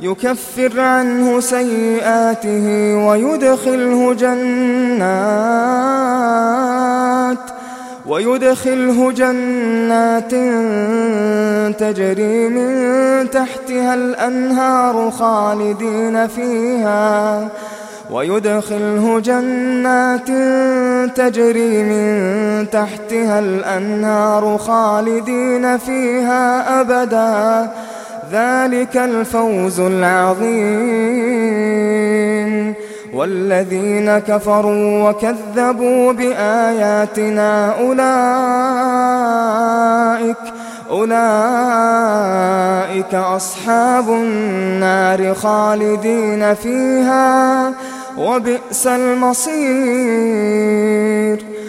يكفر عنه سيئاته ويدخله جنات ويدخله جنات تجري من تحتها الأنهار خالدين فيها ويدخله جنات تجري من تحتها الأنهار خالدين فيها أبداً ذلك الفوز العظيم. والذين كفروا وكذبوا بآياتنا أولئك أولئك أصحاب النار خالدين فيها وبئس المصير.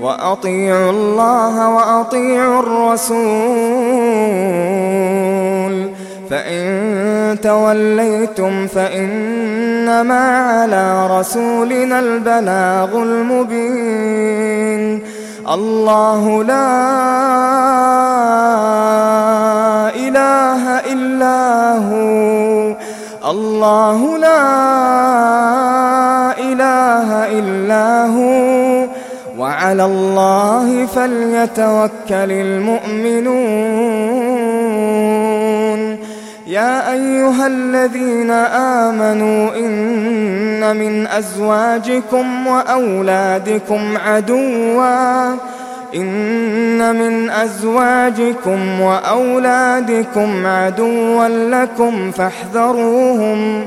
وأطيعوا الله وأطيعوا الرسول. فإن توليتم فإنما على رسولنا البلاغ المبين. الله لا إله إلا هو. الله لا إله إلا هو. وعلى الله فليتوكل المؤمنون. يا أيها الذين آمنوا إن من أزواجكم وأولادكم عدوا. إن من أزواجكم وأولادكم عدوا لكم فاحذروهم.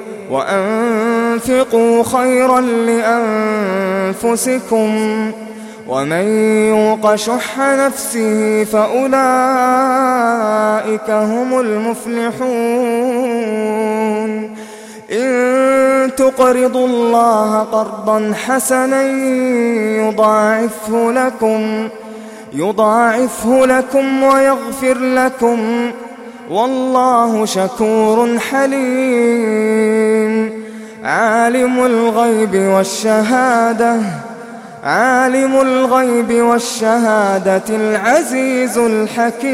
وأنفقوا خيرا لأنفسكم ومن يوق شح نفسه فأولئك هم المفلحون. إن تقرضوا الله قرضا حسنا يضاعفه لكم يضاعفه لكم ويغفر لكم. والله شكور حليم. عالم الغيب والشهادة عالم الغيب والشهادة العزيز الحكيم.